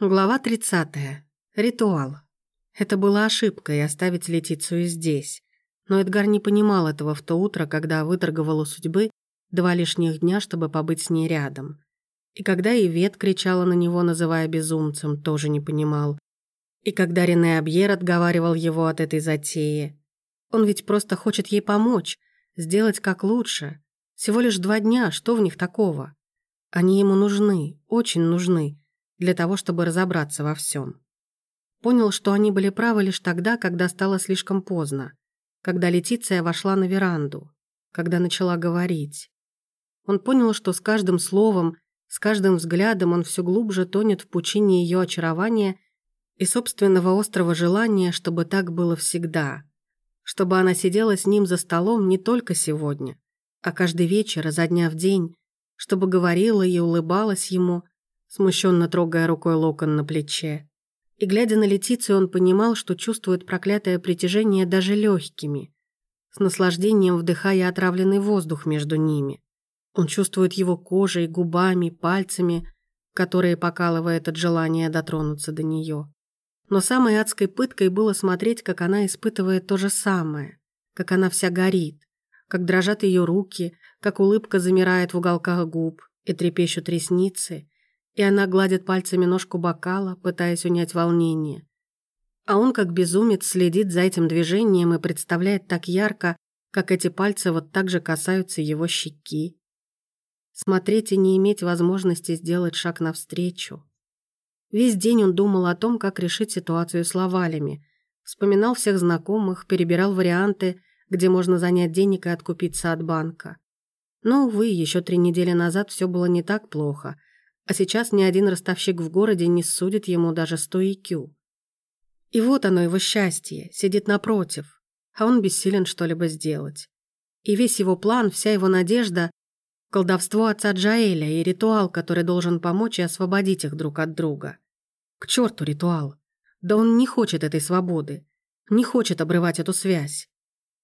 Глава 30. Ритуал. Это была ошибкой оставить Летицию здесь. Но Эдгар не понимал этого в то утро, когда выторговал у судьбы два лишних дня, чтобы побыть с ней рядом. И когда Ивет кричала на него, называя безумцем, тоже не понимал. И когда Рене Абьер отговаривал его от этой затеи. Он ведь просто хочет ей помочь, сделать как лучше. Всего лишь два дня, что в них такого? Они ему нужны, очень нужны для того, чтобы разобраться во всем. Понял, что они были правы лишь тогда, когда стало слишком поздно, когда Летиция вошла на веранду, когда начала говорить. Он понял, что с каждым словом, с каждым взглядом он все глубже тонет в пучине ее очарования и собственного острого желания, чтобы так было всегда. Чтобы она сидела с ним за столом не только сегодня, а каждый вечер, изо дня в день, чтобы говорила и улыбалась ему – смущенно трогая рукой локон на плече. И глядя на Летицию, он понимал, что чувствует проклятое притяжение даже легкими, с наслаждением вдыхая отравленный воздух между ними. Он чувствует его кожей, губами, пальцами, которые покалывает от желания дотронуться до нее. Но самой адской пыткой было смотреть, как она испытывает то же самое, как она вся горит, как дрожат ее руки, как улыбка замирает в уголках губ и трепещут ресницы, и она гладит пальцами ножку бокала, пытаясь унять волнение. А он, как безумец, следит за этим движением и представляет так ярко, как эти пальцы вот так же касаются его щеки. Смотреть и не иметь возможности сделать шаг навстречу. Весь день он думал о том, как решить ситуацию с лавалями. Вспоминал всех знакомых, перебирал варианты, где можно занять денег и откупиться от банка. Но, увы, еще три недели назад все было не так плохо – а сейчас ни один ростовщик в городе не судит ему даже 100 IQ. И вот оно, его счастье, сидит напротив, а он бессилен что-либо сделать. И весь его план, вся его надежда – колдовство отца Джаэля и ритуал, который должен помочь и освободить их друг от друга. К черту ритуал. Да он не хочет этой свободы, не хочет обрывать эту связь.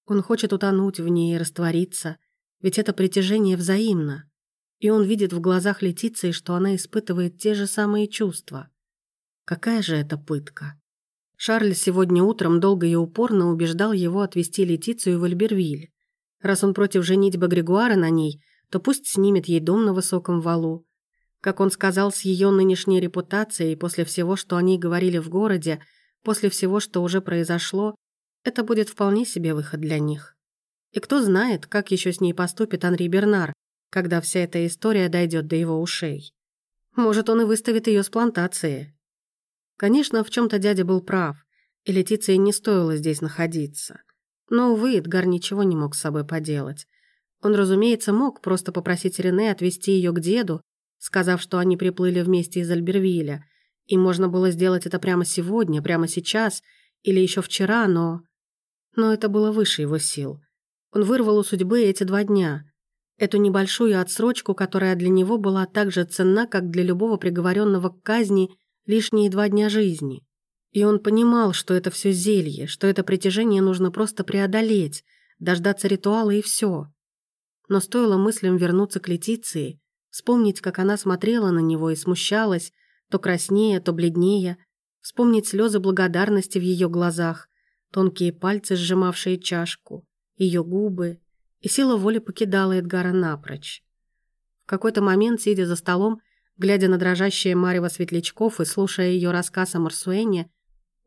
Он хочет утонуть в ней и раствориться, ведь это притяжение взаимно и он видит в глазах Летиции, что она испытывает те же самые чувства. Какая же это пытка? Шарль сегодня утром долго и упорно убеждал его отвезти Летицию в Альбервиль. Раз он против женитьбы Григуара на ней, то пусть снимет ей дом на высоком валу. Как он сказал, с ее нынешней репутацией, после всего, что они говорили в городе, после всего, что уже произошло, это будет вполне себе выход для них. И кто знает, как еще с ней поступит Анри Бернар, когда вся эта история дойдет до его ушей. Может, он и выставит ее с плантации. Конечно, в чем то дядя был прав, и Летиции не стоило здесь находиться. Но, увы, Эдгар ничего не мог с собой поделать. Он, разумеется, мог просто попросить Рене отвезти ее к деду, сказав, что они приплыли вместе из Альбервиля, и можно было сделать это прямо сегодня, прямо сейчас или еще вчера, но... Но это было выше его сил. Он вырвал у судьбы эти два дня, Эту небольшую отсрочку, которая для него была так же ценна, как для любого приговоренного к казни лишние два дня жизни. И он понимал, что это все зелье, что это притяжение нужно просто преодолеть, дождаться ритуала и все. Но стоило мыслям вернуться к Летиции, вспомнить, как она смотрела на него и смущалась, то краснее, то бледнее, вспомнить слезы благодарности в ее глазах, тонкие пальцы, сжимавшие чашку, ее губы, и сила воли покидала Эдгара напрочь. В какой-то момент, сидя за столом, глядя на дрожащее марево светлячков и слушая ее рассказ о Марсуэне,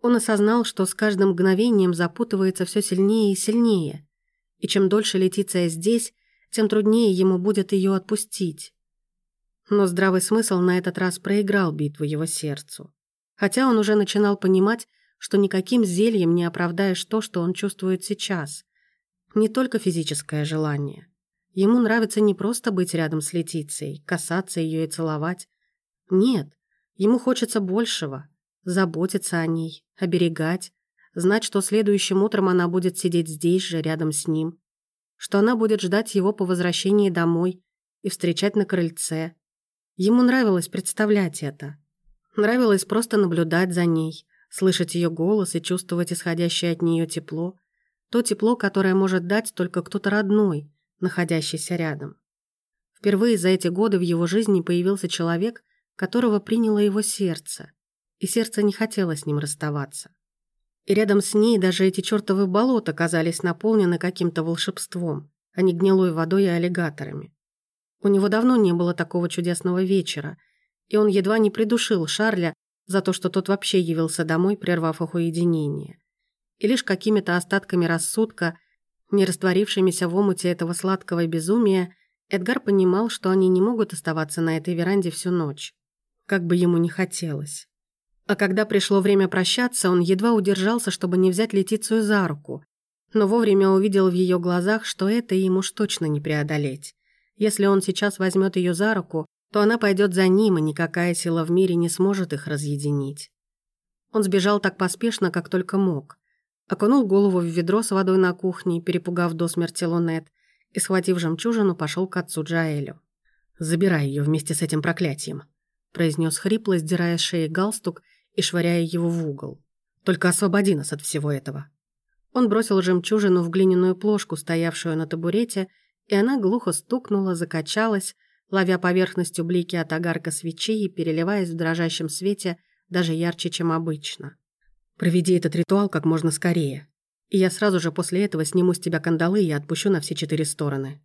он осознал, что с каждым мгновением запутывается все сильнее и сильнее, и чем дольше Летиция здесь, тем труднее ему будет ее отпустить. Но здравый смысл на этот раз проиграл битву его сердцу. Хотя он уже начинал понимать, что никаким зельем не оправдаешь то, что он чувствует сейчас. Не только физическое желание. Ему нравится не просто быть рядом с Летицией, касаться ее и целовать. Нет, ему хочется большего. Заботиться о ней, оберегать, знать, что следующим утром она будет сидеть здесь же, рядом с ним, что она будет ждать его по возвращении домой и встречать на крыльце. Ему нравилось представлять это. Нравилось просто наблюдать за ней, слышать ее голос и чувствовать исходящее от нее тепло, то тепло, которое может дать только кто-то родной, находящийся рядом. Впервые за эти годы в его жизни появился человек, которого приняло его сердце. и сердце не хотело с ним расставаться. И рядом с ней даже эти чертовы болота казались наполнены каким-то волшебством, а не гнилой водой и аллигаторами. У него давно не было такого чудесного вечера, и он едва не придушил Шарля за то, что тот вообще явился домой, прервав их уединение. И лишь какими-то остатками рассудка, не растворившимися в омуте этого сладкого безумия, Эдгар понимал, что они не могут оставаться на этой веранде всю ночь, как бы ему ни хотелось. А когда пришло время прощаться, он едва удержался, чтобы не взять Летицию за руку, но вовремя увидел в ее глазах, что это ему уж точно не преодолеть. Если он сейчас возьмет ее за руку, то она пойдет за ним, и никакая сила в мире не сможет их разъединить. Он сбежал так поспешно, как только мог. Окунул голову в ведро с водой на кухне, перепугав до смерти Лунет, и, схватив жемчужину, пошел к отцу Джаэлю. «Забирай ее вместе с этим проклятием», – произнес хрипло, сдирая с шеи галстук и швыряя его в угол. «Только освободи нас от всего этого». Он бросил жемчужину в глиняную плошку, стоявшую на табурете, и она глухо стукнула, закачалась, ловя поверхностью блики от огарка свечи и переливаясь в дрожащем свете даже ярче, чем обычно. «Проведи этот ритуал как можно скорее, и я сразу же после этого сниму с тебя кандалы и отпущу на все четыре стороны».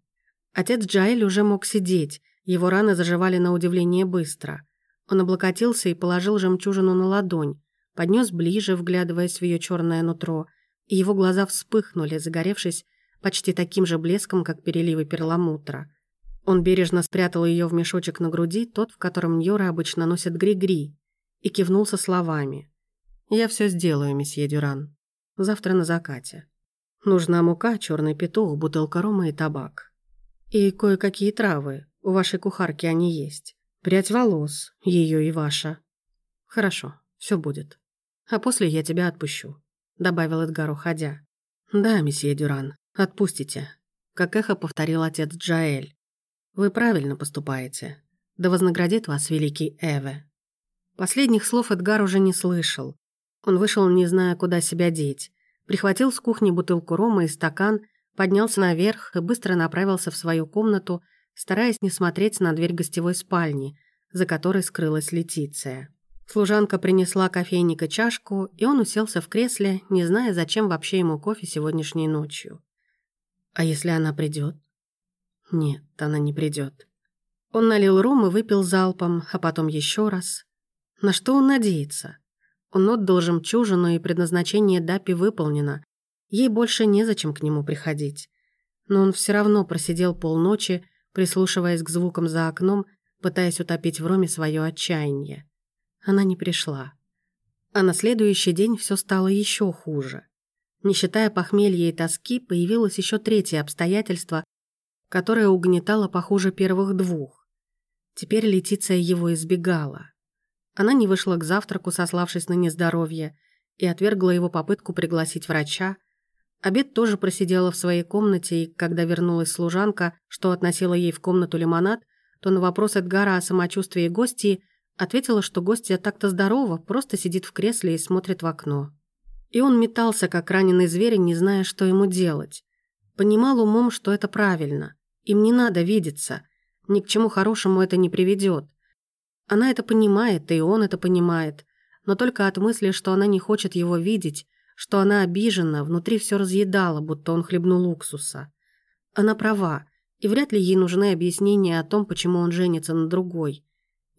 Отец Джаэль уже мог сидеть, его раны заживали на удивление быстро. Он облокотился и положил жемчужину на ладонь, поднес ближе, вглядываясь в ее черное нутро, и его глаза вспыхнули, загоревшись почти таким же блеском, как переливы перламутра. Он бережно спрятал ее в мешочек на груди, тот, в котором Ньоры обычно носят гри-гри, и кивнул со словами. «Я все сделаю, месье Дюран. Завтра на закате. Нужна мука, черный петух, бутылка рома и табак. И кое-какие травы. У вашей кухарки они есть. Прядь волос, ее и ваша. Хорошо, все будет. А после я тебя отпущу», — добавил Эдгар, уходя. «Да, месье Дюран, отпустите», — как эхо повторил отец Джаэль. Вы правильно поступаете. Да вознаградит вас великий Эве». Последних слов Эдгар уже не слышал. Он вышел, не зная, куда себя деть. Прихватил с кухни бутылку рома и стакан, поднялся наверх и быстро направился в свою комнату, стараясь не смотреть на дверь гостевой спальни, за которой скрылась Летиция. Служанка принесла кофейник и чашку, и он уселся в кресле, не зная, зачем вообще ему кофе сегодняшней ночью. А если она придет? Нет, она не придет. Он налил ром и выпил залпом, а потом еще раз. На что он надеется? Он отдал жемчужину, и предназначение Дапи выполнено. Ей больше незачем к нему приходить. Но он все равно просидел полночи, прислушиваясь к звукам за окном, пытаясь утопить в роме свое отчаяние. Она не пришла. А на следующий день все стало еще хуже. Не считая похмелья и тоски, появилось еще третье обстоятельство, которая угнетала похуже первых двух. Теперь Летиция его избегала. Она не вышла к завтраку, сославшись на нездоровье, и отвергла его попытку пригласить врача. Обед тоже просидела в своей комнате, и когда вернулась служанка, что относила ей в комнату лимонад, то на вопрос Эдгара о самочувствии гостей ответила, что гостья так-то здорова, просто сидит в кресле и смотрит в окно. И он метался, как раненый зверь, не зная, что ему делать. Понимал умом, что это правильно. Им не надо видеться. Ни к чему хорошему это не приведет. Она это понимает, и он это понимает. Но только от мысли, что она не хочет его видеть, что она обижена, внутри все разъедало, будто он хлебнул уксуса. Она права, и вряд ли ей нужны объяснения о том, почему он женится на другой.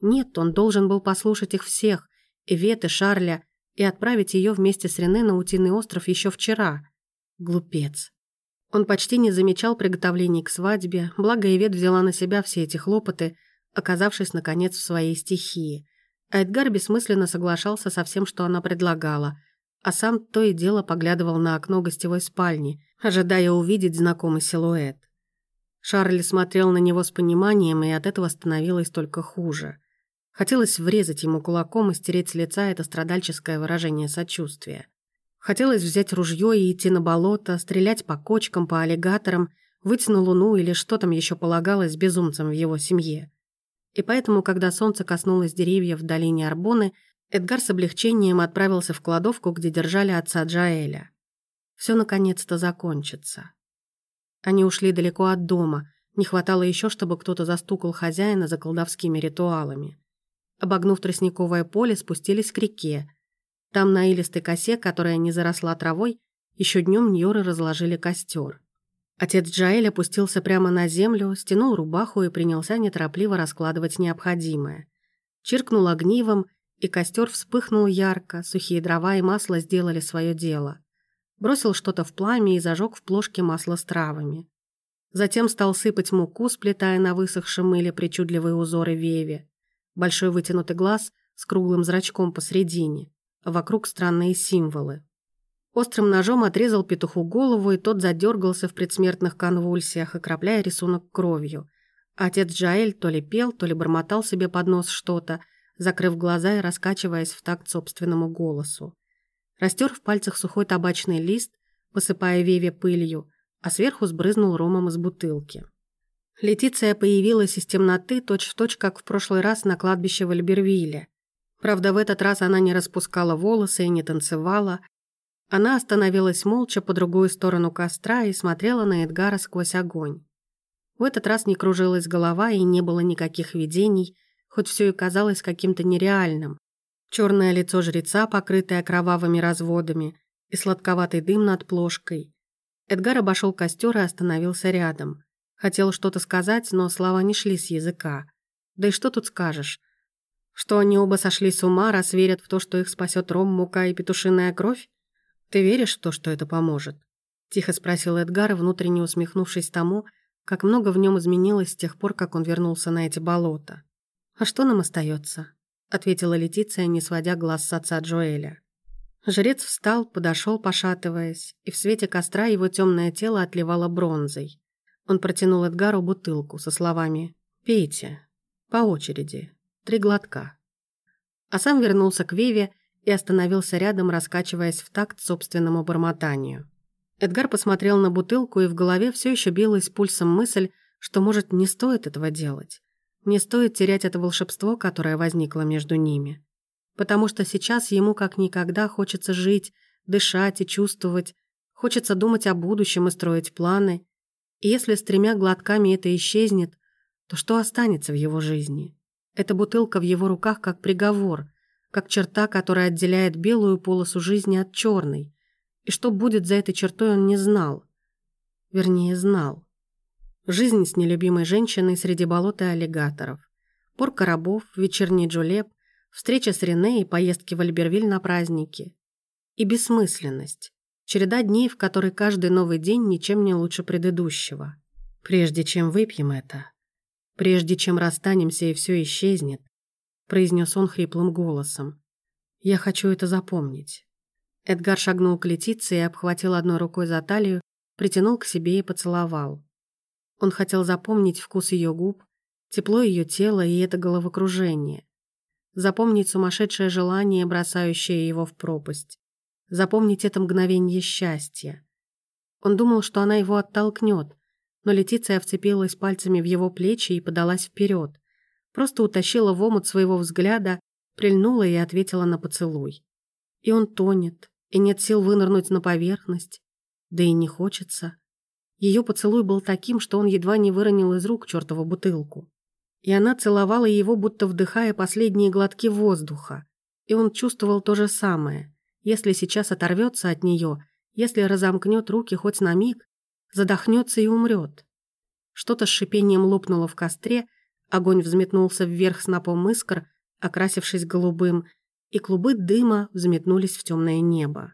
Нет, он должен был послушать их всех, Ивет и Шарля, и отправить ее вместе с Рене на Утиный остров еще вчера. Глупец. Он почти не замечал приготовлений к свадьбе, благо Ивет взяла на себя все эти хлопоты, оказавшись, наконец, в своей стихии. Эдгар бессмысленно соглашался со всем, что она предлагала, а сам то и дело поглядывал на окно гостевой спальни, ожидая увидеть знакомый силуэт. Шарль смотрел на него с пониманием, и от этого становилось только хуже. Хотелось врезать ему кулаком и стереть с лица это страдальческое выражение сочувствия. Хотелось взять ружье и идти на болото, стрелять по кочкам, по аллигаторам, выйти на луну или что там еще полагалось безумцам в его семье. И поэтому, когда солнце коснулось деревьев в долине Арбоны, Эдгар с облегчением отправился в кладовку, где держали отца Джаэля. Все наконец-то закончится. Они ушли далеко от дома, не хватало еще, чтобы кто-то застукал хозяина за колдовскими ритуалами. Обогнув тростниковое поле, спустились к реке. Там на илистой косе, которая не заросла травой, еще днем Ньоры разложили костер. Отец Джаэль опустился прямо на землю, стянул рубаху и принялся неторопливо раскладывать необходимое. Чиркнул огнивом, и костер вспыхнул ярко, сухие дрова и масло сделали свое дело. Бросил что-то в пламя и зажег в плошке масло с травами. Затем стал сыпать муку, сплетая на высохшем мыле причудливые узоры веви. Большой вытянутый глаз с круглым зрачком посредине, вокруг странные символы. Острым ножом отрезал петуху голову, и тот задергался в предсмертных конвульсиях, окропляя рисунок кровью. Отец Джаэль то ли пел, то ли бормотал себе под нос что-то, закрыв глаза и раскачиваясь в такт собственному голосу. Растер в пальцах сухой табачный лист, посыпая Веве пылью, а сверху сбрызнул ромом из бутылки. Летиция появилась из темноты, точь-в-точь, точь, как в прошлый раз на кладбище в Альбервилле. Правда, в этот раз она не распускала волосы и не танцевала. Она остановилась молча по другую сторону костра и смотрела на Эдгара сквозь огонь. В этот раз не кружилась голова и не было никаких видений, хоть все и казалось каким-то нереальным. Черное лицо жреца, покрытое кровавыми разводами, и сладковатый дым над плошкой. Эдгар обошел костер и остановился рядом. Хотел что-то сказать, но слова не шли с языка. Да и что тут скажешь? Что они оба сошли с ума, раз верят в то, что их спасет ром, мука и петушиная кровь? Ты веришь в то, что это поможет? Тихо спросил Эдгар, внутренне усмехнувшись тому, как много в нем изменилось с тех пор, как он вернулся на эти болота. «А что нам остается? ответила Летиция, не сводя глаз с отца Джоэля. Жрец встал, подошел, пошатываясь, и в свете костра его темное тело отливало бронзой. Он протянул Эдгару бутылку со словами «Пейте. По очереди. Три глотка». А сам вернулся к Веве и остановился рядом, раскачиваясь в такт собственному бормотанию. Эдгар посмотрел на бутылку, и в голове все еще билась пульсом мысль, что, может, не стоит этого делать. Не стоит терять это волшебство, которое возникло между ними. Потому что сейчас ему как никогда хочется жить, дышать и чувствовать, хочется думать о будущем и строить планы, и если с тремя глотками это исчезнет, то что останется в его жизни? Эта бутылка в его руках как приговор, как черта, которая отделяет белую полосу жизни от черной. И что будет за этой чертой, он не знал. Вернее, знал. Жизнь с нелюбимой женщиной среди болот и аллигаторов. Порка рабов, вечерний джулеп, встреча с Рене и поездки в Альбервиль на праздники. И бессмысленность. Череда дней, в которой каждый новый день ничем не лучше предыдущего. Прежде чем выпьем это, прежде чем расстанемся и все исчезнет, произнес он хриплым голосом. Я хочу это запомнить. Эдгар шагнул к Летиции и обхватил одной рукой за талию, притянул к себе и поцеловал. Он хотел запомнить вкус ее губ, тепло ее тела и это головокружение. Запомнить сумасшедшее желание, бросающее его в пропасть запомнить это мгновение счастья. Он думал, что она его оттолкнет, но Летиция вцепилась пальцами в его плечи и подалась вперед. Просто утащила в омут своего взгляда, прильнула и ответила на поцелуй. И он тонет, и нет сил вынырнуть на поверхность. Да и не хочется. Ее поцелуй был таким, что он едва не выронил из рук чертову бутылку. И она целовала его, будто вдыхая последние глотки воздуха. И он чувствовал то же самое. Если сейчас оторвется от нее, если разомкнет руки хоть на миг, задохнется и умрет. Что-то с шипением лопнуло в костре, огонь взметнулся вверх снопом искр, окрасившись голубым, и клубы дыма взметнулись в темное небо.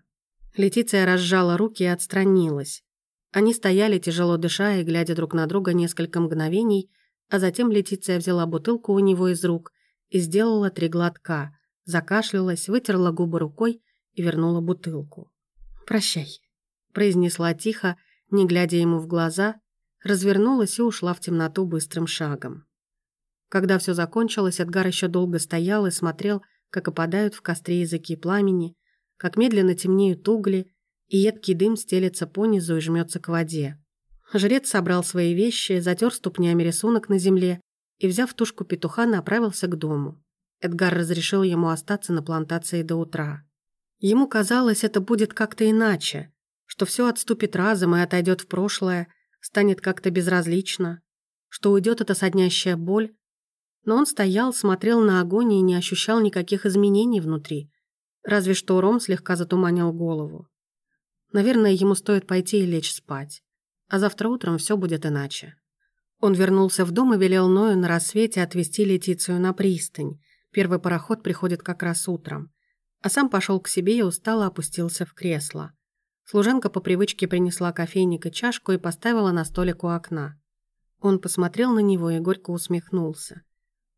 Летиция разжала руки и отстранилась. Они стояли, тяжело дыша и глядя друг на друга несколько мгновений, а затем Летиция взяла бутылку у него из рук и сделала три глотка, закашлялась, вытерла губы рукой и вернула бутылку. «Прощай», — произнесла тихо, не глядя ему в глаза, развернулась и ушла в темноту быстрым шагом. Когда все закончилось, Эдгар еще долго стоял и смотрел, как опадают в костре языки пламени, как медленно темнеют угли, и едкий дым стелется понизу и жмется к воде. Жрец собрал свои вещи, затер ступнями рисунок на земле и, взяв тушку петуха, направился к дому. Эдгар разрешил ему остаться на плантации до утра. Ему казалось, это будет как-то иначе, что все отступит разом и отойдет в прошлое, станет как-то безразлично, что уйдет эта соднящая боль, Но он стоял, смотрел на огонь и не ощущал никаких изменений внутри. Разве что Ром слегка затуманил голову. Наверное, ему стоит пойти и лечь спать. А завтра утром все будет иначе. Он вернулся в дом и велел Ною на рассвете отвезти Летицию на пристань. Первый пароход приходит как раз утром. А сам пошел к себе и устало опустился в кресло. Служанка по привычке принесла кофейник и чашку и поставила на столик у окна. Он посмотрел на него и горько усмехнулся.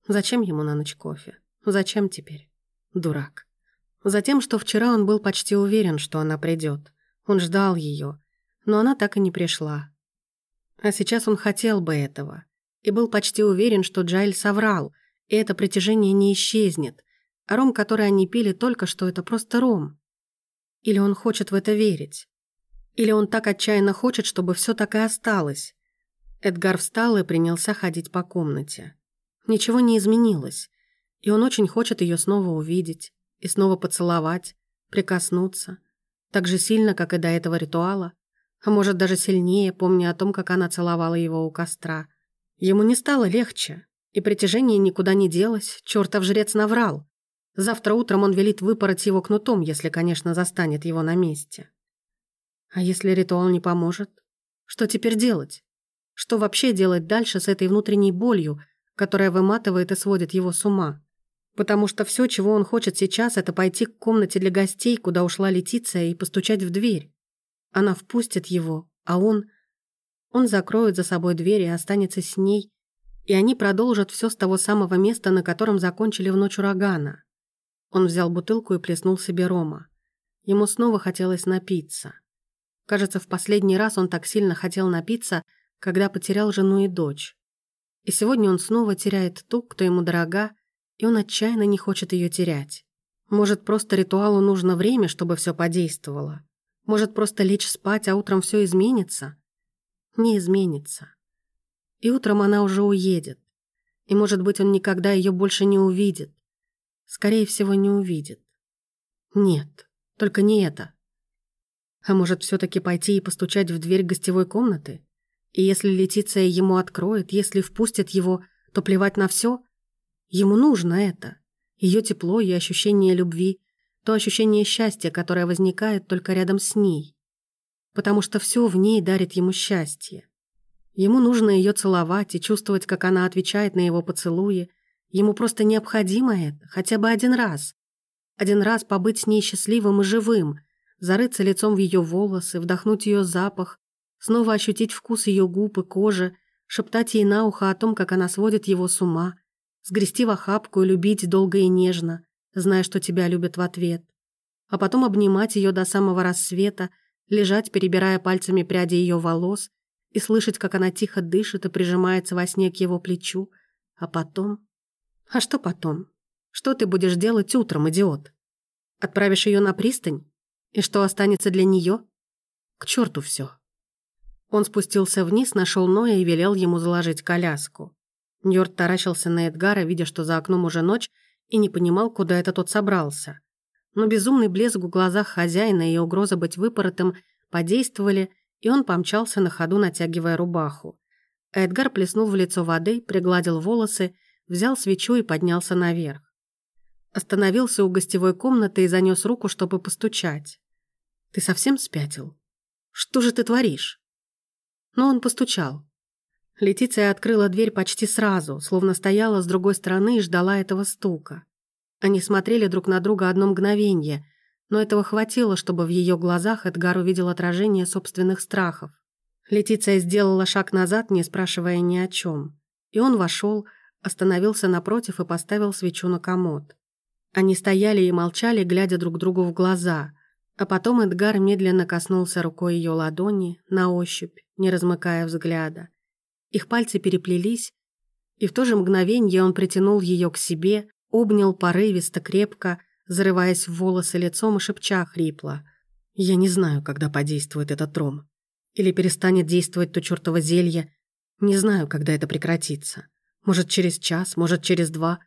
Зачем ему на ночь кофе? Зачем теперь? Дурак. Затем, что вчера он был почти уверен, что она придет. Он ждал ее, но она так и не пришла. А сейчас он хотел бы этого. И был почти уверен, что Джайль соврал, и это притяжение не исчезнет. А ром, который они пили только что, это просто ром. Или он хочет в это верить. Или он так отчаянно хочет, чтобы все так и осталось. Эдгар встал и принялся ходить по комнате. Ничего не изменилось. И он очень хочет ее снова увидеть. И снова поцеловать, прикоснуться. Так же сильно, как и до этого ритуала а может даже сильнее, помня о том, как она целовала его у костра. Ему не стало легче, и притяжение никуда не делось, чертов жрец наврал. Завтра утром он велит выпороть его кнутом, если, конечно, застанет его на месте. А если ритуал не поможет? Что теперь делать? Что вообще делать дальше с этой внутренней болью, которая выматывает и сводит его с ума? Потому что все, чего он хочет сейчас, это пойти к комнате для гостей, куда ушла Летиция, и постучать в дверь. Она впустит его, а он... Он закроет за собой дверь и останется с ней, и они продолжат все с того самого места, на котором закончили в ночь урагана. Он взял бутылку и плеснул себе рома. Ему снова хотелось напиться. Кажется, в последний раз он так сильно хотел напиться, когда потерял жену и дочь. И сегодня он снова теряет ту, кто ему дорога, и он отчаянно не хочет ее терять. Может, просто ритуалу нужно время, чтобы все подействовало. Может, просто лечь спать, а утром все изменится? Не изменится. И утром она уже уедет. И, может быть, он никогда ее больше не увидит. Скорее всего, не увидит. Нет, только не это. А может, все таки пойти и постучать в дверь гостевой комнаты? И если Летиция ему откроет, если впустит его, то плевать на все. Ему нужно это. Ее тепло и ощущение любви, то ощущение счастья, которое возникает только рядом с ней. Потому что все в ней дарит ему счастье. Ему нужно ее целовать и чувствовать, как она отвечает на его поцелуи. Ему просто необходимо это, хотя бы один раз. Один раз побыть с ней счастливым и живым, зарыться лицом в ее волосы, вдохнуть ее запах, снова ощутить вкус ее губ и кожи, шептать ей на ухо о том, как она сводит его с ума, сгрести в охапку и любить долго и нежно, зная, что тебя любят в ответ. А потом обнимать ее до самого рассвета, лежать, перебирая пальцами пряди ее волос, и слышать, как она тихо дышит и прижимается во сне к его плечу. А потом... А что потом? Что ты будешь делать утром, идиот? Отправишь ее на пристань? И что останется для нее? К черту все. Он спустился вниз, нашел Ноя и велел ему заложить коляску. Ньорд таращился на Эдгара, видя, что за окном уже ночь, и не понимал, куда это тот собрался. Но безумный блеск в глазах хозяина и угроза быть выпоротым подействовали, и он помчался на ходу, натягивая рубаху. Эдгар плеснул в лицо воды, пригладил волосы, взял свечу и поднялся наверх. Остановился у гостевой комнаты и занес руку, чтобы постучать. «Ты совсем спятил? Что же ты творишь?» Но он постучал. Летиция открыла дверь почти сразу, словно стояла с другой стороны и ждала этого стука. Они смотрели друг на друга одно мгновение, но этого хватило, чтобы в ее глазах Эдгар увидел отражение собственных страхов. Летиция сделала шаг назад, не спрашивая ни о чем. И он вошел, остановился напротив и поставил свечу на комод. Они стояли и молчали, глядя друг другу в глаза. А потом Эдгар медленно коснулся рукой ее ладони, на ощупь, не размыкая взгляда. Их пальцы переплелись, и в то же мгновение он притянул ее к себе, обнял порывисто, крепко, зарываясь в волосы лицом и шепча хрипло. «Я не знаю, когда подействует этот тром. Или перестанет действовать то чертово зелье. Не знаю, когда это прекратится. Может, через час, может, через два.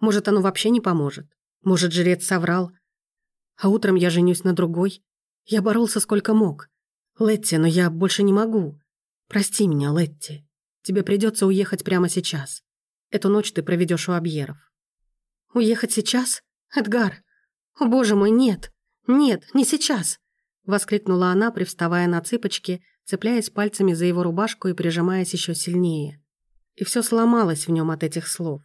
Может, оно вообще не поможет. Может, жрец соврал. А утром я женюсь на другой. Я боролся сколько мог. Летти, но я больше не могу. Прости меня, Летти». Тебе придется уехать прямо сейчас. Эту ночь ты проведешь у Абьеров». «Уехать сейчас? Эдгар? О, боже мой, нет! Нет, не сейчас!» Воскликнула она, привставая на цыпочки, цепляясь пальцами за его рубашку и прижимаясь еще сильнее. И все сломалось в нем от этих слов.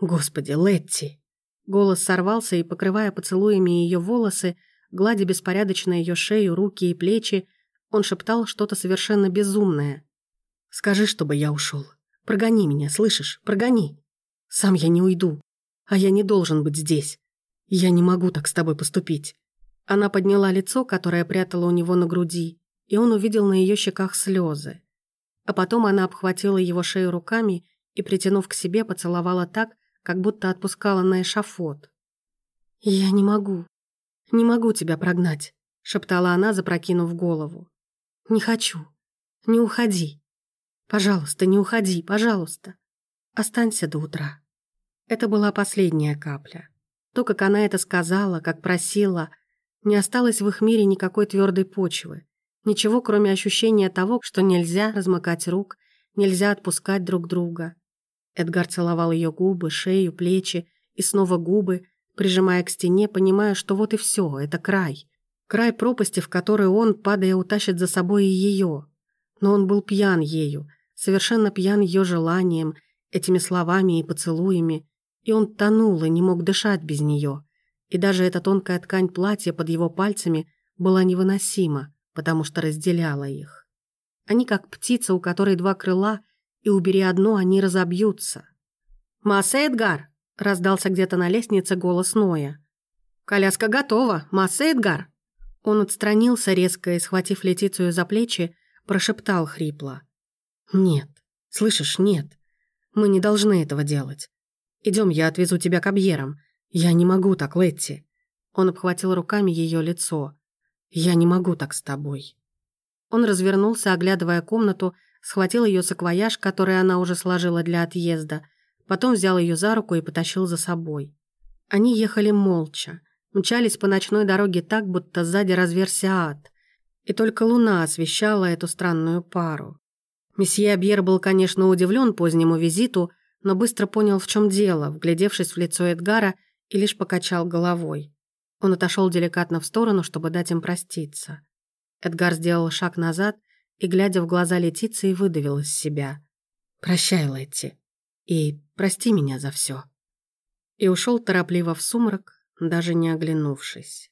«Господи, Летти!» Голос сорвался и, покрывая поцелуями ее волосы, гладя беспорядочно ее шею, руки и плечи, он шептал что-то совершенно безумное. «Скажи, чтобы я ушел. Прогони меня, слышишь? Прогони. Сам я не уйду. А я не должен быть здесь. Я не могу так с тобой поступить». Она подняла лицо, которое прятала у него на груди, и он увидел на ее щеках слезы. А потом она обхватила его шею руками и, притянув к себе, поцеловала так, как будто отпускала на эшафот. «Я не могу. Не могу тебя прогнать», — шептала она, запрокинув голову. «Не хочу. Не уходи. Пожалуйста, не уходи, пожалуйста. Останься до утра». Это была последняя капля. То, как она это сказала, как просила, не осталось в их мире никакой твердой почвы. Ничего, кроме ощущения того, что нельзя размыкать рук, нельзя отпускать друг друга. Эдгар целовал ее губы, шею, плечи и снова губы, прижимая к стене, понимая, что вот и все, это край. Край пропасти, в которой он, падая, утащит за собой и ее. Но он был пьян ею, совершенно пьян ее желанием, этими словами и поцелуями, и он тонул и не мог дышать без нее. И даже эта тонкая ткань платья под его пальцами была невыносима, потому что разделяла их. Они как птица, у которой два крыла — и убери одно, они разобьются. «Масса Эдгар!» — раздался где-то на лестнице голос Ноя. «Коляска готова! Масса Эдгар!» Он отстранился резко и, схватив Летицию за плечи, прошептал хрипло. «Нет, слышишь, нет. Мы не должны этого делать. Идем, я отвезу тебя к Абьерам. Я не могу так, Летти». Он обхватил руками ее лицо. «Я не могу так с тобой». Он развернулся, оглядывая комнату, схватил ее саквояж, который она уже сложила для отъезда, потом взял ее за руку и потащил за собой. Они ехали молча, мчались по ночной дороге так, будто сзади разверся ад, и только луна освещала эту странную пару. Месье Абьер был, конечно, удивлен позднему визиту, но быстро понял, в чем дело, вглядевшись в лицо Эдгара, и лишь покачал головой. Он отошел деликатно в сторону, чтобы дать им проститься. Эдгар сделал шаг назад – и, глядя в глаза Летиции, выдавил из себя. «Прощай, Летти, и прости меня за все. И ушел торопливо в сумрак, даже не оглянувшись.